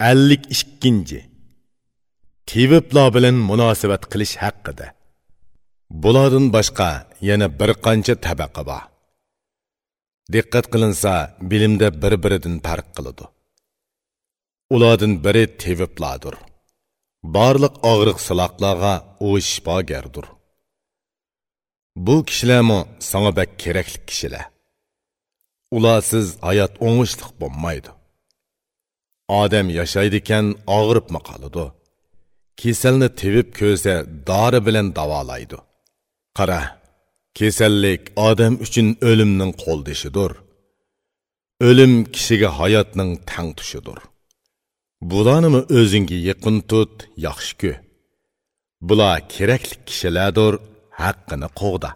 ellik ikkinchi. Teviblar bilan munosabat qilish haqida. Bulardan boshqa yana bir qancha tabaqa bor. Diqqat qilinsa bilimda bir biridan farq qiladi. Ulardan biri teviblardir barliq og'riq siloqlarga u shifogardir. Bu kishilarmi sanga bak kerakli kishilar? Ularsiz hayot o'ngishliq bo'lmaydi. Odam yashaydi ekan og'ribmi qoladi kasalni tevib ko'rsa dori bilan davolaydi. Qara kasallik odam uchun o'limning qo'ldishidir. O'lim kishiga hayotning tang tushidir. Bularnimi o'zingga yaqin tut yaxshi ku. Bular kerakli kishilardir haqqini qo'g'da.